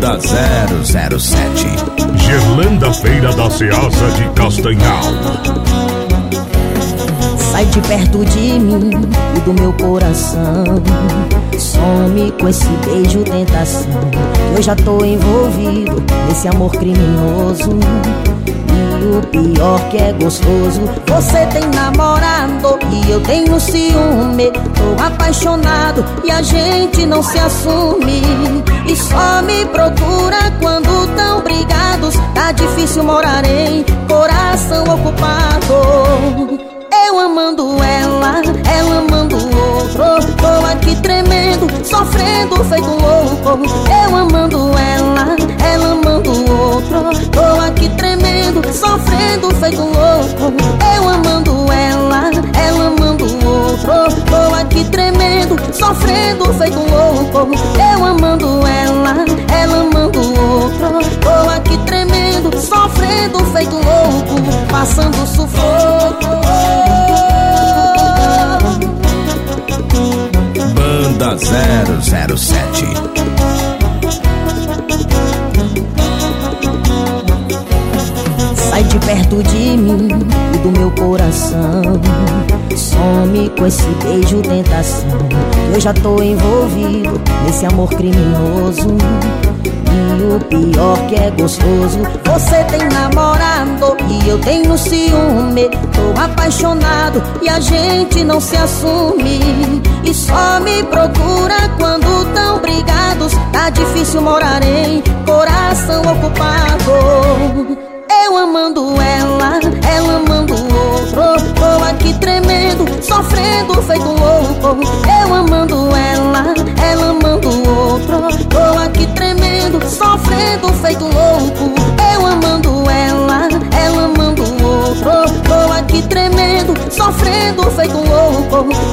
007 Gerlanda Feira da Ceasa de Castanhal. Sai de perto de mim e do meu coração. Some com esse beijo tentação. Eu já tô envolvido nesse amor criminoso. E o pior que é gostoso Você tem namorado e eu tenho ciúme. Tô apaixonado e a gente não se assume só me procura quando tão brigados. Tá difícil morar em coração ocupado. Eu amando ela, ela amando outro. Tô aqui tremendo, sofrendo feito louco. Eu amando ela, ela amando outro. Tô aqui tremendo, sofrendo feito louco. Eu amando ela, ela amando outro. Tô aqui tremendo, sofrendo feito louco. Eu amando Passando sufoco. Banda 007 Sai de perto de mim e do meu coração. Some com esse beijo tentação. Eu já tô envolvido nesse amor criminoso. E o pior que é gostoso Você tem namorado e eu tenho ciúme. Tô apaixonado e a gente não se assume. E só me procura quando tão brigados. Tá difícil morar em coração ocupado sofrendo feito louco